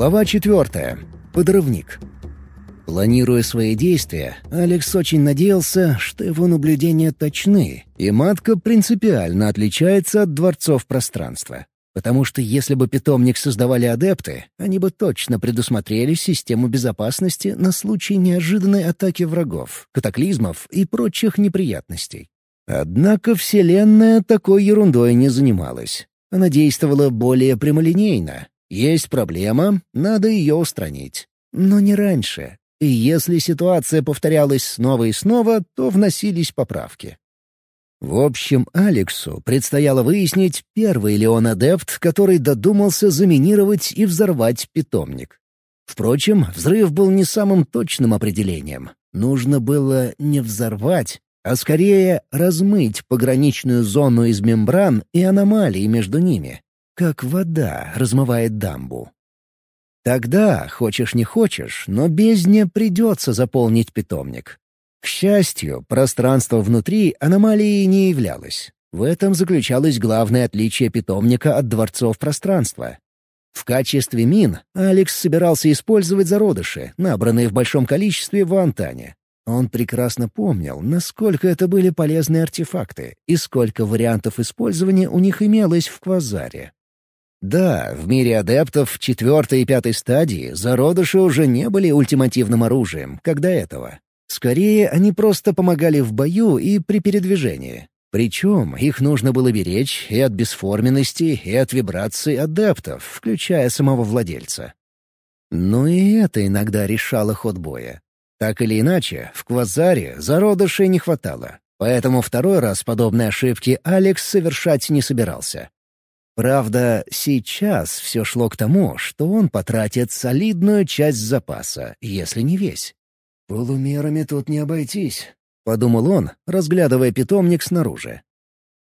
Глава четвертая. Подрывник. Планируя свои действия, Алекс очень надеялся, что его наблюдения точны, и матка принципиально отличается от дворцов пространства. Потому что если бы питомник создавали адепты, они бы точно предусмотрели систему безопасности на случай неожиданной атаки врагов, катаклизмов и прочих неприятностей. Однако Вселенная такой ерундой не занималась. Она действовала более прямолинейно. Есть проблема, надо ее устранить. Но не раньше. И если ситуация повторялась снова и снова, то вносились поправки. В общем, Алексу предстояло выяснить, первый ли он адепт, который додумался заминировать и взорвать питомник. Впрочем, взрыв был не самым точным определением. Нужно было не взорвать, а скорее размыть пограничную зону из мембран и аномалий между ними, как вода размывает дамбу. Тогда, хочешь не хочешь, но бездне придется заполнить питомник. К счастью, пространство внутри аномалии не являлось. В этом заключалось главное отличие питомника от дворцов пространства. В качестве мин Алекс собирался использовать зародыши, набранные в большом количестве в Антане. Он прекрасно помнил, насколько это были полезные артефакты и сколько вариантов использования у них имелось в квазаре. Да, в мире адептов четвертой и пятой стадии зародыши уже не были ультимативным оружием, как до этого. Скорее, они просто помогали в бою и при передвижении. Причем их нужно было беречь и от бесформенности, и от вибраций адептов, включая самого владельца. Но и это иногда решало ход боя. Так или иначе, в квазаре зародышей не хватало, поэтому второй раз подобные ошибки Алекс совершать не собирался. Правда, сейчас все шло к тому, что он потратит солидную часть запаса, если не весь. «Полумерами тут не обойтись», — подумал он, разглядывая питомник снаружи.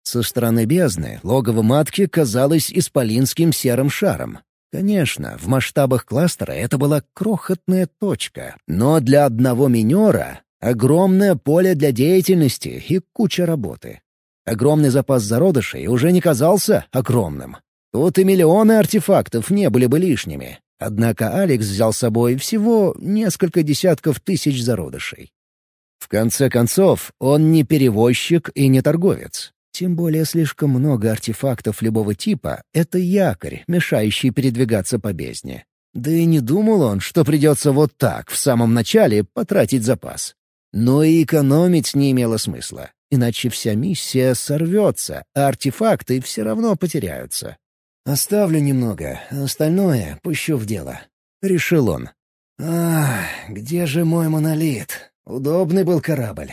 Со стороны бездны логово матки казалось исполинским серым шаром. Конечно, в масштабах кластера это была крохотная точка, но для одного минера — огромное поле для деятельности и куча работы. Огромный запас зародышей уже не казался огромным. Тут и миллионы артефактов не были бы лишними. Однако Алекс взял с собой всего несколько десятков тысяч зародышей. В конце концов, он не перевозчик и не торговец. Тем более слишком много артефактов любого типа — это якорь, мешающий передвигаться по бездне. Да и не думал он, что придется вот так, в самом начале, потратить запас. Но и экономить не имело смысла, иначе вся миссия сорвется, а артефакты все равно потеряются. «Оставлю немного, остальное пущу в дело», — решил он. «Ах, где же мой монолит? Удобный был корабль».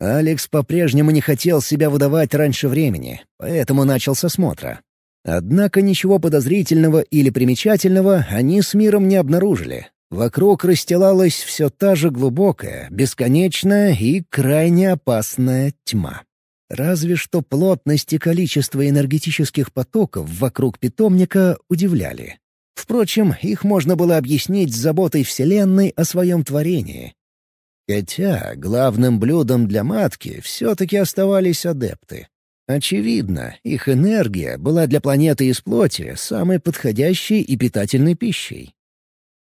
Алекс по-прежнему не хотел себя выдавать раньше времени, поэтому начал с осмотра. Однако ничего подозрительного или примечательного они с миром не обнаружили. Вокруг расстилалась все та же глубокая, бесконечная и крайне опасная тьма. Разве что плотность и количество энергетических потоков вокруг питомника удивляли. Впрочем, их можно было объяснить заботой Вселенной о своем творении. Хотя главным блюдом для матки все-таки оставались адепты. Очевидно, их энергия была для планеты из плоти самой подходящей и питательной пищей.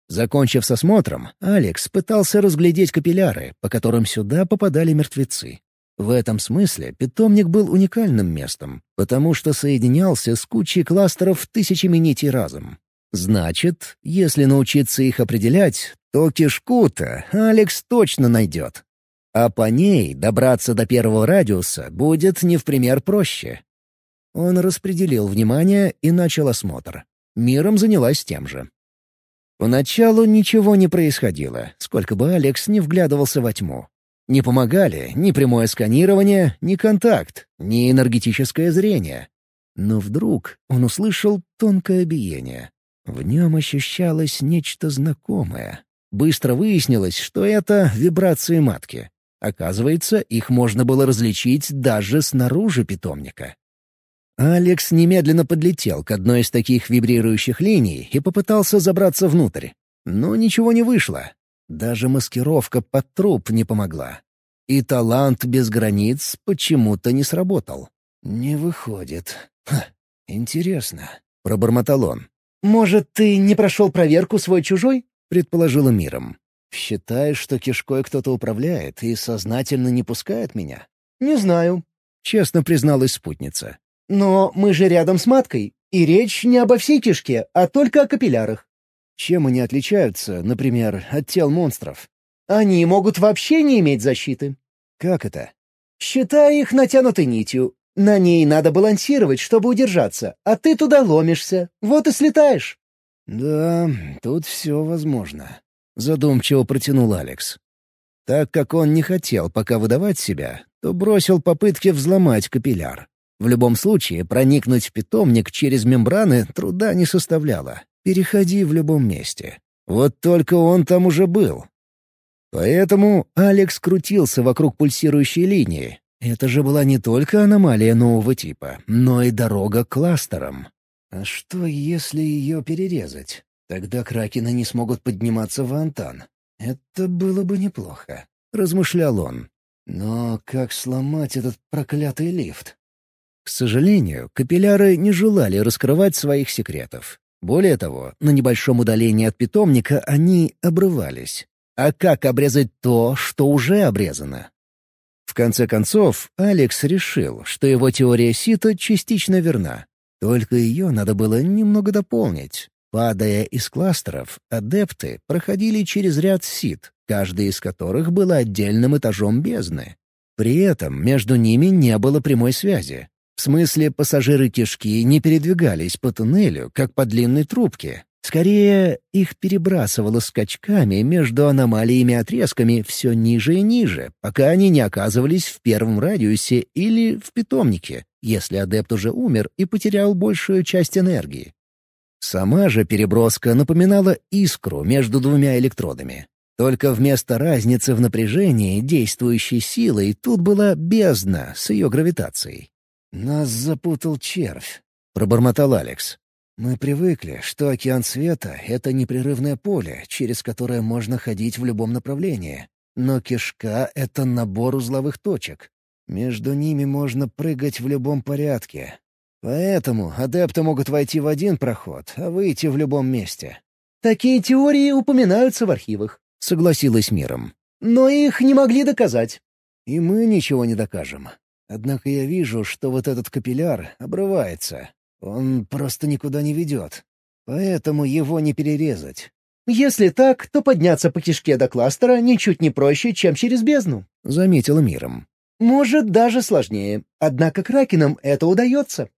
Закончив с осмотром, Алекс пытался разглядеть капилляры, по которым сюда попадали мертвецы. В этом смысле питомник был уникальным местом, потому что соединялся с кучей кластеров тысячами нитей разом. Значит, если научиться их определять, то кишку-то Алекс точно найдет. А по ней добраться до первого радиуса будет не в пример проще. Он распределил внимание и начал осмотр. Миром занялась тем же. Поначалу ничего не происходило, сколько бы Алекс не вглядывался во тьму. Не помогали ни прямое сканирование, ни контакт, ни энергетическое зрение. Но вдруг он услышал тонкое биение. В нем ощущалось нечто знакомое. Быстро выяснилось, что это вибрации матки. Оказывается, их можно было различить даже снаружи питомника. Алекс немедленно подлетел к одной из таких вибрирующих линий и попытался забраться внутрь. Но ничего не вышло. Даже маскировка под труп не помогла. И талант без границ почему-то не сработал. «Не выходит. Ха, интересно», — пробормотал он. «Может, ты не прошел проверку свой-чужой?» — предположила миром. «Считаешь, что кишкой кто-то управляет и сознательно не пускает меня?» «Не знаю», — честно призналась спутница. «Но мы же рядом с маткой, и речь не обо всей кишке, а только о капиллярах». «Чем они отличаются, например, от тел монстров?» «Они могут вообще не иметь защиты». «Как это?» «Считай их натянутой нитью. На ней надо балансировать, чтобы удержаться, а ты туда ломишься. Вот и слетаешь». «Да, тут все возможно», — задумчиво протянул Алекс. Так как он не хотел пока выдавать себя, то бросил попытки взломать капилляр. В любом случае, проникнуть в питомник через мембраны труда не составляло. Переходи в любом месте. Вот только он там уже был. Поэтому Алекс крутился вокруг пульсирующей линии. Это же была не только аномалия нового типа, но и дорога к кластерам. А что, если ее перерезать? Тогда кракены не смогут подниматься в Антан. Это было бы неплохо, — размышлял он. Но как сломать этот проклятый лифт? К сожалению, капилляры не желали раскрывать своих секретов. Более того, на небольшом удалении от питомника они обрывались. А как обрезать то, что уже обрезано? В конце концов, Алекс решил, что его теория Сита частично верна. Только ее надо было немного дополнить. Падая из кластеров, адепты проходили через ряд сит, каждый из которых был отдельным этажом бездны. При этом между ними не было прямой связи. В смысле, пассажиры кишки не передвигались по туннелю, как по длинной трубке. Скорее, их перебрасывало скачками между аномалиями-отрезками все ниже и ниже, пока они не оказывались в первом радиусе или в питомнике, если адепт уже умер и потерял большую часть энергии. Сама же переброска напоминала искру между двумя электродами. Только вместо разницы в напряжении действующей силой тут была бездна с ее гравитацией. «Нас запутал червь», — пробормотал Алекс. «Мы привыкли, что океан света — это непрерывное поле, через которое можно ходить в любом направлении. Но кишка — это набор узловых точек. Между ними можно прыгать в любом порядке. Поэтому адепты могут войти в один проход, а выйти в любом месте». «Такие теории упоминаются в архивах», — согласилась Миром. «Но их не могли доказать». «И мы ничего не докажем. Однако я вижу, что вот этот капилляр обрывается. Он просто никуда не ведет. Поэтому его не перерезать. «Если так, то подняться по кишке до кластера ничуть не проще, чем через бездну», — заметила миром. «Может, даже сложнее. Однако кракенам это удается».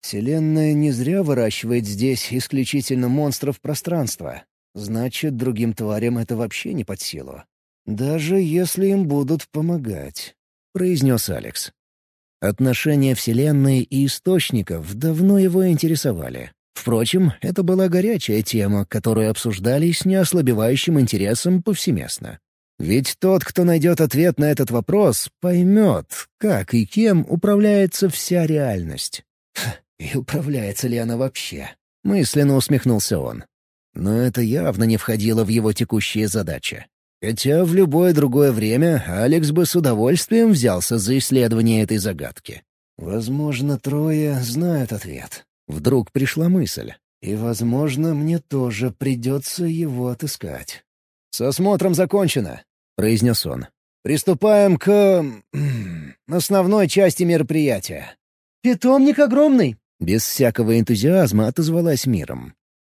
«Вселенная не зря выращивает здесь исключительно монстров пространства. Значит, другим тварям это вообще не под силу. Даже если им будут помогать», — произнес Алекс. Отношения Вселенной и Источников давно его интересовали. Впрочем, это была горячая тема, которую обсуждали с неослабевающим интересом повсеместно. Ведь тот, кто найдет ответ на этот вопрос, поймет, как и кем управляется вся реальность. «И управляется ли она вообще?» — мысленно усмехнулся он. Но это явно не входило в его текущие задачи. Хотя в любое другое время Алекс бы с удовольствием взялся за исследование этой загадки. Возможно, трое знают ответ. Вдруг пришла мысль. И, возможно, мне тоже придется его отыскать. «С осмотром закончено», — произнес он. «Приступаем к... основной части мероприятия». «Питомник огромный», — без всякого энтузиазма отозвалась миром.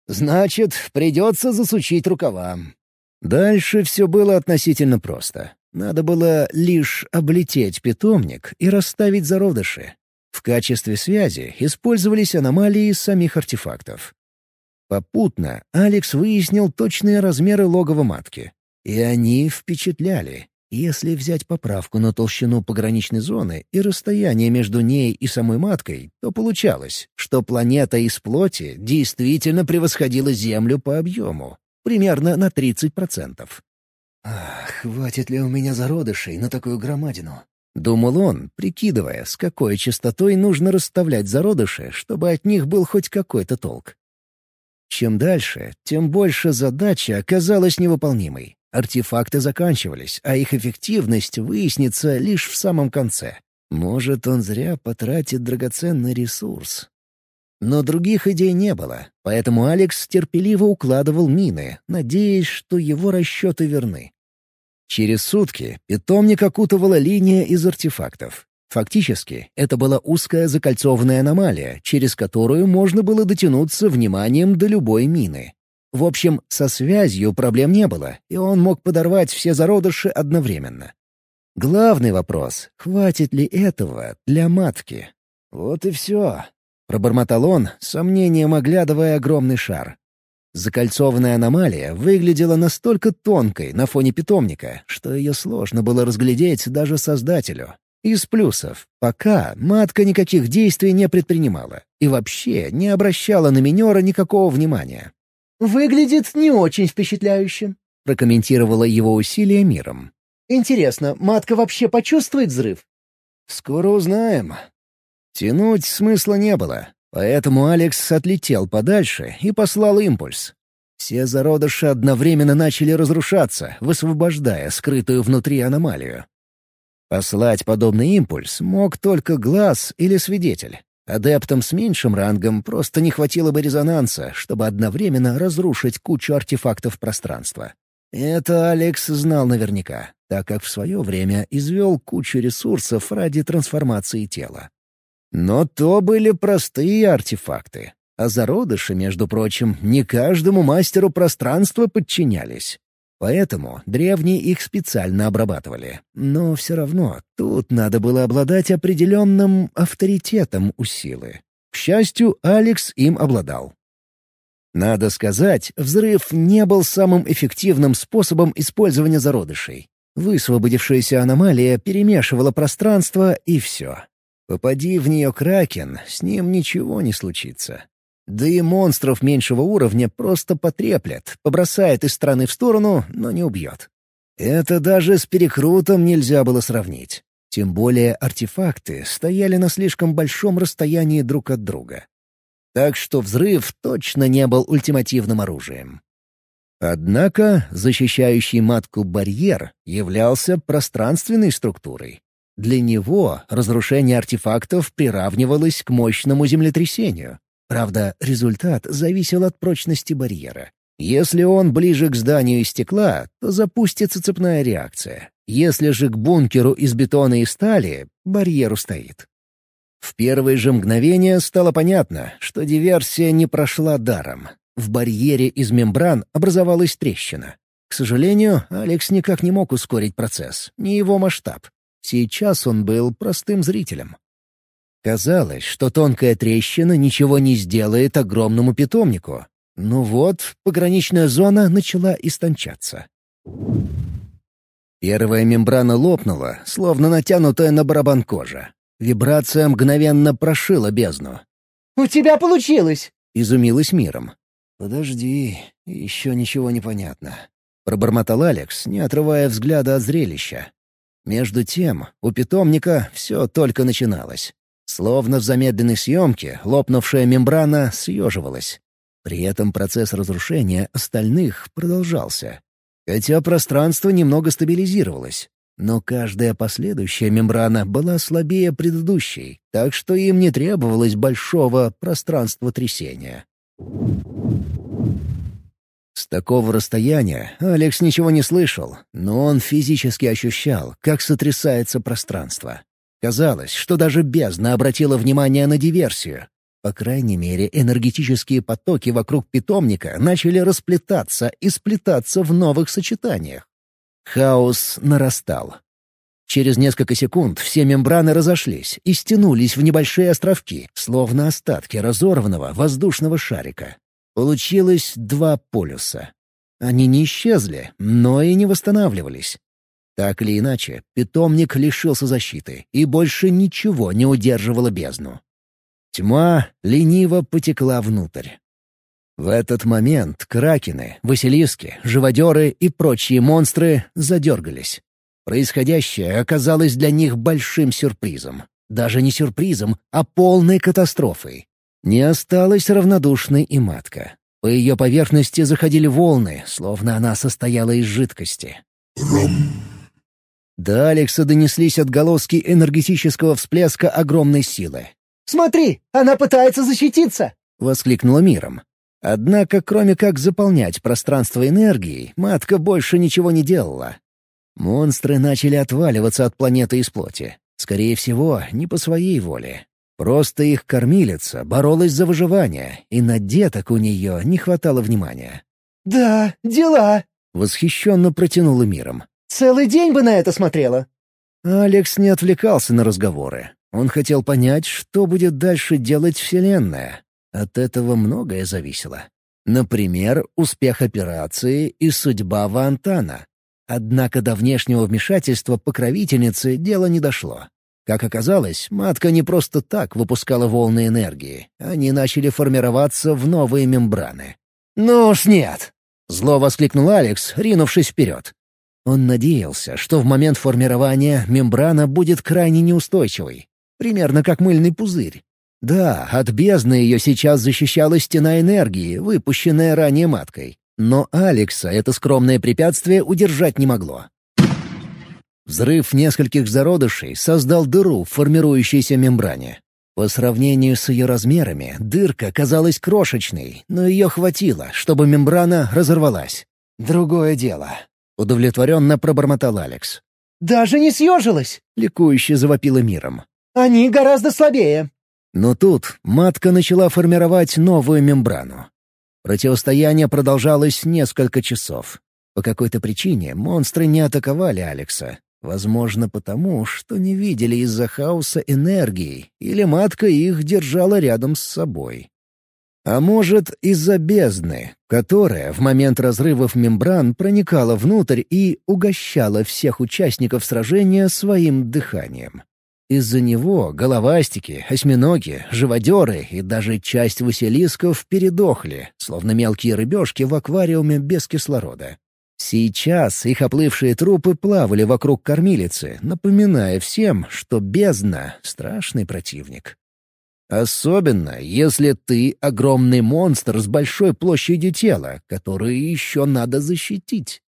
«Значит, придется засучить рукава. Дальше все было относительно просто. Надо было лишь облететь питомник и расставить зародыши. В качестве связи использовались аномалии самих артефактов. Попутно Алекс выяснил точные размеры логова матки. И они впечатляли. Если взять поправку на толщину пограничной зоны и расстояние между ней и самой маткой, то получалось, что планета из плоти действительно превосходила Землю по объему примерно на 30%. «Ах, хватит ли у меня зародышей на такую громадину?» — думал он, прикидывая, с какой частотой нужно расставлять зародыши, чтобы от них был хоть какой-то толк. Чем дальше, тем больше задача оказалась невыполнимой. Артефакты заканчивались, а их эффективность выяснится лишь в самом конце. Может, он зря потратит драгоценный ресурс. Но других идей не было, поэтому Алекс терпеливо укладывал мины, надеясь, что его расчеты верны. Через сутки питомник окутывала линия из артефактов. Фактически, это была узкая закольцованная аномалия, через которую можно было дотянуться вниманием до любой мины. В общем, со связью проблем не было, и он мог подорвать все зародыши одновременно. Главный вопрос — хватит ли этого для матки? Вот и все. Пробормотал он, сомнением оглядывая огромный шар. Закольцованная аномалия выглядела настолько тонкой на фоне питомника, что ее сложно было разглядеть даже создателю. Из плюсов. Пока матка никаких действий не предпринимала и вообще не обращала на минера никакого внимания. «Выглядит не очень впечатляюще», — прокомментировала его усилия миром. «Интересно, матка вообще почувствует взрыв?» «Скоро узнаем». Тянуть смысла не было, поэтому Алекс отлетел подальше и послал импульс. Все зародыши одновременно начали разрушаться, высвобождая скрытую внутри аномалию. Послать подобный импульс мог только глаз или свидетель. Адептам с меньшим рангом просто не хватило бы резонанса, чтобы одновременно разрушить кучу артефактов пространства. Это Алекс знал наверняка, так как в свое время извел кучу ресурсов ради трансформации тела. Но то были простые артефакты, а зародыши, между прочим, не каждому мастеру пространства подчинялись. Поэтому древние их специально обрабатывали. Но все равно тут надо было обладать определенным авторитетом у силы. К счастью, Алекс им обладал. Надо сказать, взрыв не был самым эффективным способом использования зародышей. Высвободившаяся аномалия перемешивала пространство, и все. Попади в нее Кракен, с ним ничего не случится. Да и монстров меньшего уровня просто потреплет, побросает из стороны в сторону, но не убьет. Это даже с перекрутом нельзя было сравнить. Тем более артефакты стояли на слишком большом расстоянии друг от друга. Так что взрыв точно не был ультимативным оружием. Однако защищающий матку барьер являлся пространственной структурой. Для него разрушение артефактов приравнивалось к мощному землетрясению, Правда, результат зависел от прочности барьера. Если он ближе к зданию из стекла, то запустится цепная реакция. Если же к бункеру из бетона и стали, барьер устоит. В первые же мгновения стало понятно, что диверсия не прошла даром. В барьере из мембран образовалась трещина. К сожалению, Алекс никак не мог ускорить процесс, не его масштаб. Сейчас он был простым зрителем. Казалось, что тонкая трещина ничего не сделает огромному питомнику. Ну вот, пограничная зона начала истончаться. Первая мембрана лопнула, словно натянутая на барабан кожа. Вибрация мгновенно прошила бездну. «У тебя получилось!» — изумилась миром. «Подожди, еще ничего не понятно», — пробормотал Алекс, не отрывая взгляда от зрелища. Между тем, у питомника все только начиналось. Словно в замедленной съемке лопнувшая мембрана съеживалась. При этом процесс разрушения остальных продолжался. Хотя пространство немного стабилизировалось. Но каждая последующая мембрана была слабее предыдущей, так что им не требовалось большого пространства трясения. С такого расстояния Алекс ничего не слышал, но он физически ощущал, как сотрясается пространство. Казалось, что даже бездна обратила внимание на диверсию. По крайней мере, энергетические потоки вокруг питомника начали расплетаться и сплетаться в новых сочетаниях. Хаос нарастал. Через несколько секунд все мембраны разошлись и стянулись в небольшие островки, словно остатки разорванного воздушного шарика. Получилось два полюса. Они не исчезли, но и не восстанавливались. Так или иначе, питомник лишился защиты, и больше ничего не удерживало бездну. Тьма лениво потекла внутрь. В этот момент кракены, василиски, живодеры и прочие монстры задергались. Происходящее оказалось для них большим сюрпризом. Даже не сюрпризом, а полной катастрофой. Не осталась равнодушной и матка. По ее поверхности заходили волны, словно она состояла из жидкости. «Ром!» До Алекса донеслись отголоски энергетического всплеска огромной силы. Смотри, она пытается защититься!» — воскликнула миром. Однако, кроме как заполнять пространство энергией, матка больше ничего не делала. Монстры начали отваливаться от планеты из плоти. Скорее всего, не по своей воле. Просто их кормилица боролась за выживание, и на деток у нее не хватало внимания. «Да, дела!» — восхищенно протянула миром. «Целый день бы на это смотрела!» Алекс не отвлекался на разговоры. Он хотел понять, что будет дальше делать Вселенная. От этого многое зависело. Например, успех операции и судьба Вантана. Однако до внешнего вмешательства покровительницы дело не дошло. Как оказалось, матка не просто так выпускала волны энергии. Они начали формироваться в новые мембраны. «Ну уж нет!» — зло воскликнул Алекс, ринувшись вперед. Он надеялся, что в момент формирования мембрана будет крайне неустойчивой, примерно как мыльный пузырь. Да, от бездны ее сейчас защищала стена энергии, выпущенная ранее маткой. Но Алекса это скромное препятствие удержать не могло. Взрыв нескольких зародышей создал дыру в формирующейся мембране. По сравнению с ее размерами, дырка казалась крошечной, но ее хватило, чтобы мембрана разорвалась. «Другое дело», — удовлетворенно пробормотал Алекс. «Даже не съежилась!» — ликующе завопила миром. «Они гораздо слабее!» Но тут матка начала формировать новую мембрану. Противостояние продолжалось несколько часов. По какой-то причине монстры не атаковали Алекса. Возможно, потому, что не видели из-за хаоса энергии, или матка их держала рядом с собой. А может, из-за бездны, которая в момент разрывов мембран проникала внутрь и угощала всех участников сражения своим дыханием. Из-за него головастики, осьминоги, живодеры и даже часть василисков передохли, словно мелкие рыбешки в аквариуме без кислорода. Сейчас их оплывшие трупы плавали вокруг кормилицы, напоминая всем, что бездна — страшный противник. Особенно, если ты — огромный монстр с большой площадью тела, который еще надо защитить.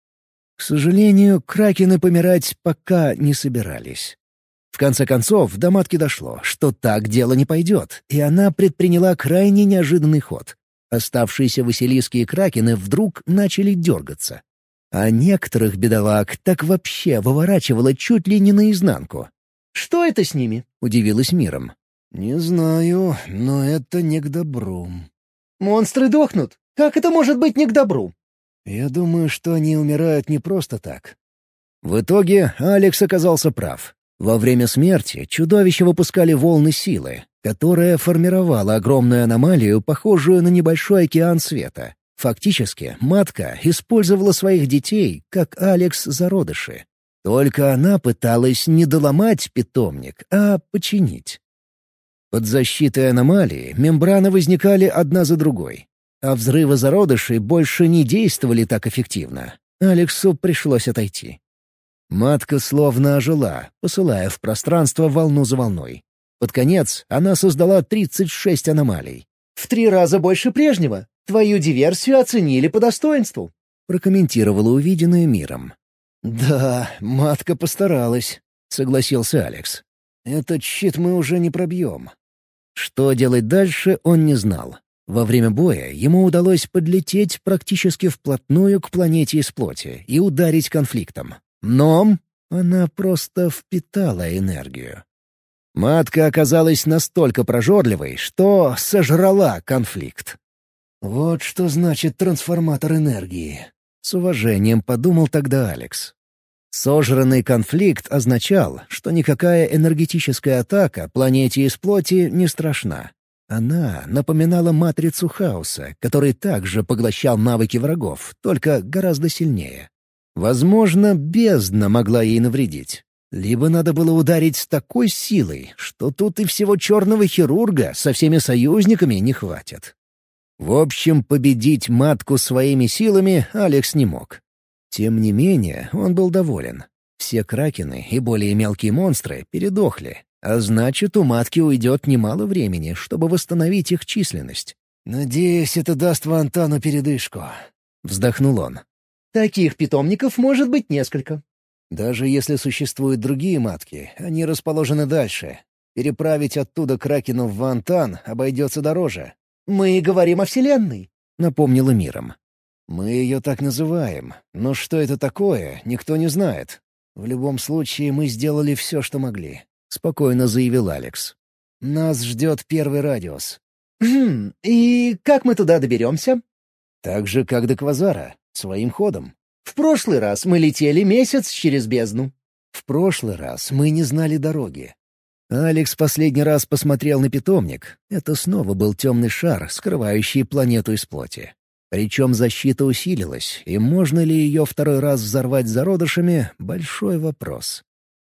К сожалению, кракены помирать пока не собирались. В конце концов, до матки дошло, что так дело не пойдет, и она предприняла крайне неожиданный ход. Оставшиеся Василиски Кракены вдруг начали дергаться. А некоторых бедолаг так вообще выворачивало чуть ли не наизнанку. «Что это с ними?» — удивилась миром. «Не знаю, но это не к добру». «Монстры дохнут. Как это может быть не к добру?» «Я думаю, что они умирают не просто так». В итоге Алекс оказался прав. Во время смерти чудовища выпускали волны силы, которая формировала огромную аномалию, похожую на небольшой океан света. Фактически, матка использовала своих детей, как Алекс зародыши. Только она пыталась не доломать питомник, а починить. Под защитой аномалии мембраны возникали одна за другой, а взрывы зародышей больше не действовали так эффективно. Алексу пришлось отойти. Матка словно ожила, посылая в пространство волну за волной. Под конец она создала 36 аномалий. «В три раза больше прежнего. Твою диверсию оценили по достоинству», — прокомментировала увиденное миром. «Да, матка постаралась», — согласился Алекс. «Этот щит мы уже не пробьем». Что делать дальше, он не знал. Во время боя ему удалось подлететь практически вплотную к планете из плоти и ударить конфликтом. Но она просто впитала энергию. Матка оказалась настолько прожорливой, что сожрала конфликт. «Вот что значит трансформатор энергии», — с уважением подумал тогда Алекс. Сожранный конфликт означал, что никакая энергетическая атака планете из плоти не страшна. Она напоминала матрицу хаоса, который также поглощал навыки врагов, только гораздо сильнее. Возможно, бездна могла ей навредить. Либо надо было ударить с такой силой, что тут и всего черного хирурга со всеми союзниками не хватит. В общем, победить матку своими силами Алекс не мог. Тем не менее, он был доволен. Все кракены и более мелкие монстры передохли, а значит, у матки уйдет немало времени, чтобы восстановить их численность. «Надеюсь, это даст Вантану передышку», — вздохнул он. Таких питомников может быть несколько. Даже если существуют другие матки, они расположены дальше. Переправить оттуда Кракена в Вантан обойдется дороже. «Мы говорим о Вселенной», — напомнила миром. «Мы ее так называем, но что это такое, никто не знает. В любом случае, мы сделали все, что могли», — спокойно заявил Алекс. «Нас ждет первый радиус». «Хм, и как мы туда доберемся?» «Так же, как до Квазара, своим ходом». «В прошлый раз мы летели месяц через бездну». «В прошлый раз мы не знали дороги. Алекс последний раз посмотрел на питомник. Это снова был темный шар, скрывающий планету из плоти. Причем защита усилилась, и можно ли ее второй раз взорвать зародышами — большой вопрос.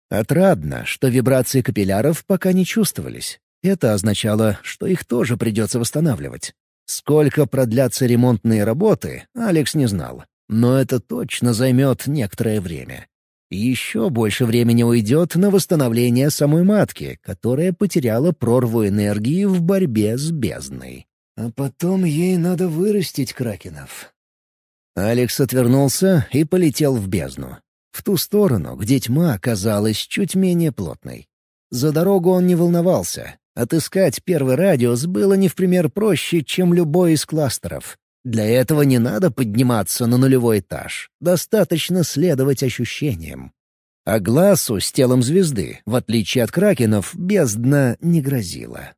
Отрадно, что вибрации капилляров пока не чувствовались. Это означало, что их тоже придется восстанавливать. Сколько продлятся ремонтные работы, Алекс не знал. Но это точно займет некоторое время. Еще больше времени уйдет на восстановление самой матки, которая потеряла прорву энергии в борьбе с бездной. А потом ей надо вырастить кракенов. Алекс отвернулся и полетел в бездну. В ту сторону, где тьма оказалась чуть менее плотной. За дорогу он не волновался. Отыскать первый радиус было не в пример проще, чем любой из кластеров. Для этого не надо подниматься на нулевой этаж. Достаточно следовать ощущениям. А глазу с телом звезды, в отличие от кракенов, бездна не грозила.